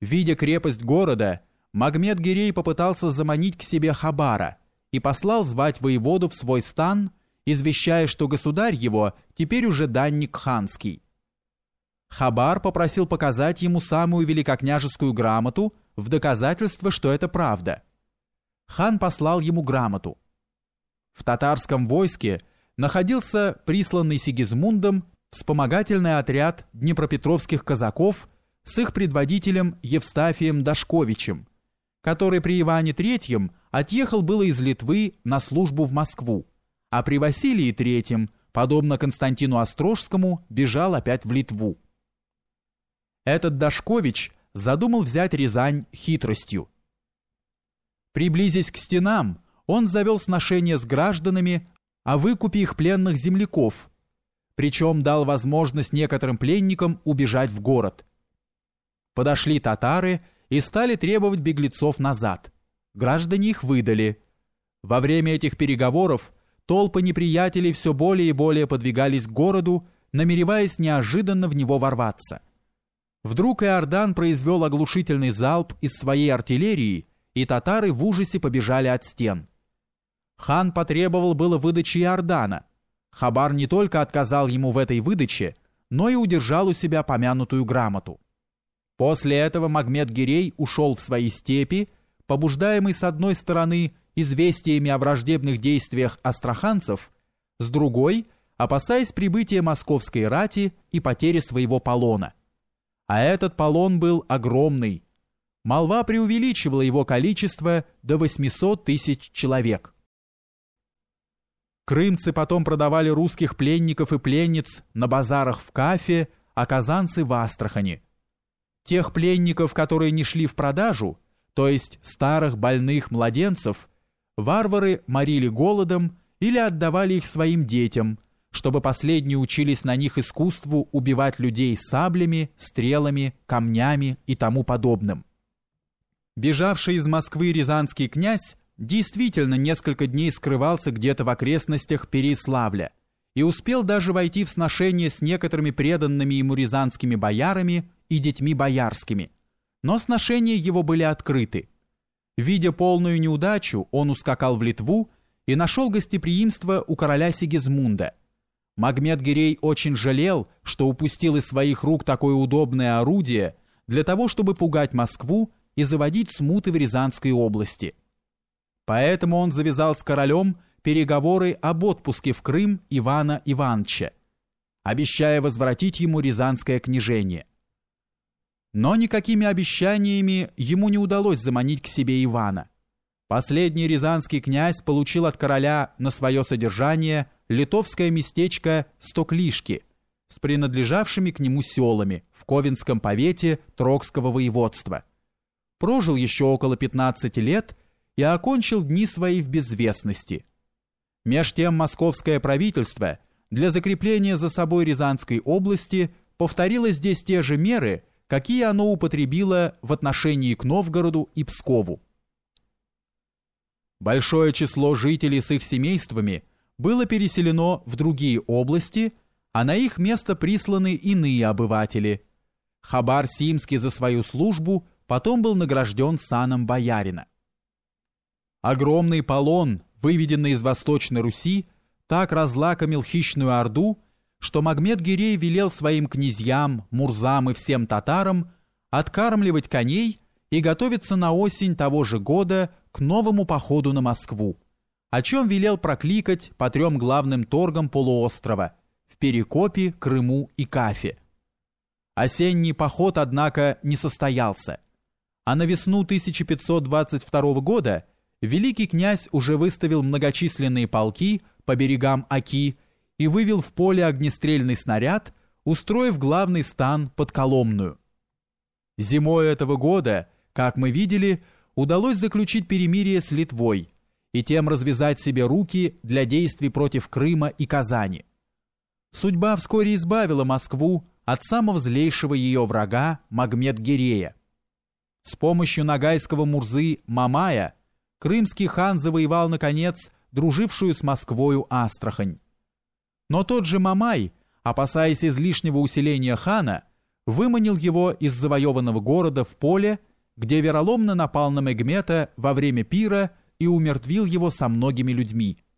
Видя крепость города, Магмед Гирей попытался заманить к себе Хабара и послал звать воеводу в свой стан, извещая, что государь его теперь уже данник ханский. Хабар попросил показать ему самую великокняжескую грамоту в доказательство, что это правда. Хан послал ему грамоту. В татарском войске находился присланный Сигизмундом вспомогательный отряд днепропетровских казаков с их предводителем Евстафием Дашковичем, который при Иване III отъехал было из Литвы на службу в Москву, а при Василии III, подобно Константину Острожскому, бежал опять в Литву. Этот Дашкович задумал взять Рязань хитростью. Приблизясь к стенам, он завел сношение с гражданами о выкупе их пленных земляков, причем дал возможность некоторым пленникам убежать в город. Подошли татары и стали требовать беглецов назад. Граждане их выдали. Во время этих переговоров толпы неприятелей все более и более подвигались к городу, намереваясь неожиданно в него ворваться. Вдруг Иордан произвел оглушительный залп из своей артиллерии, и татары в ужасе побежали от стен. Хан потребовал было выдачи Иордана. Хабар не только отказал ему в этой выдаче, но и удержал у себя помянутую грамоту. После этого Магмед Гирей ушел в свои степи, побуждаемый с одной стороны известиями о враждебных действиях астраханцев, с другой – опасаясь прибытия московской рати и потери своего полона. А этот полон был огромный. Молва преувеличивала его количество до 800 тысяч человек. Крымцы потом продавали русских пленников и пленниц на базарах в Кафе, а казанцы в Астрахани. Тех пленников, которые не шли в продажу, то есть старых больных младенцев, варвары морили голодом или отдавали их своим детям, чтобы последние учились на них искусству убивать людей саблями, стрелами, камнями и тому подобным. Бежавший из Москвы рязанский князь действительно несколько дней скрывался где-то в окрестностях Переславля и успел даже войти в сношение с некоторыми преданными ему рязанскими боярами и детьми боярскими. Но сношения его были открыты. Видя полную неудачу, он ускакал в Литву и нашел гостеприимство у короля Сигизмунда. Магмед Гирей очень жалел, что упустил из своих рук такое удобное орудие для того, чтобы пугать Москву и заводить смуты в Рязанской области – Поэтому он завязал с королем переговоры об отпуске в Крым Ивана Ивановича, обещая возвратить ему Рязанское княжение. Но никакими обещаниями ему не удалось заманить к себе Ивана. Последний рязанский князь получил от короля на свое содержание литовское местечко Стоклишки с принадлежавшими к нему селами в Ковенском повете Трокского воеводства. Прожил еще около 15 лет и окончил дни свои в безвестности. Меж тем московское правительство для закрепления за собой Рязанской области повторило здесь те же меры, какие оно употребило в отношении к Новгороду и Пскову. Большое число жителей с их семействами было переселено в другие области, а на их место присланы иные обыватели. Хабар Симский за свою службу потом был награжден саном боярина. Огромный полон, выведенный из Восточной Руси, так разлакомил хищную орду, что Магмед Гирей велел своим князьям, мурзам и всем татарам откармливать коней и готовиться на осень того же года к новому походу на Москву, о чем велел прокликать по трем главным торгам полуострова в Перекопе, Крыму и Кафе. Осенний поход, однако, не состоялся, а на весну 1522 года – великий князь уже выставил многочисленные полки по берегам Оки и вывел в поле огнестрельный снаряд, устроив главный стан под Коломную. Зимой этого года, как мы видели, удалось заключить перемирие с Литвой и тем развязать себе руки для действий против Крыма и Казани. Судьба вскоре избавила Москву от самого злейшего ее врага Магмед-Гирея. С помощью нагайского Мурзы Мамая – крымский хан завоевал, наконец, дружившую с Москвою Астрахань. Но тот же Мамай, опасаясь излишнего усиления хана, выманил его из завоеванного города в поле, где вероломно напал на Мегмета во время пира и умертвил его со многими людьми –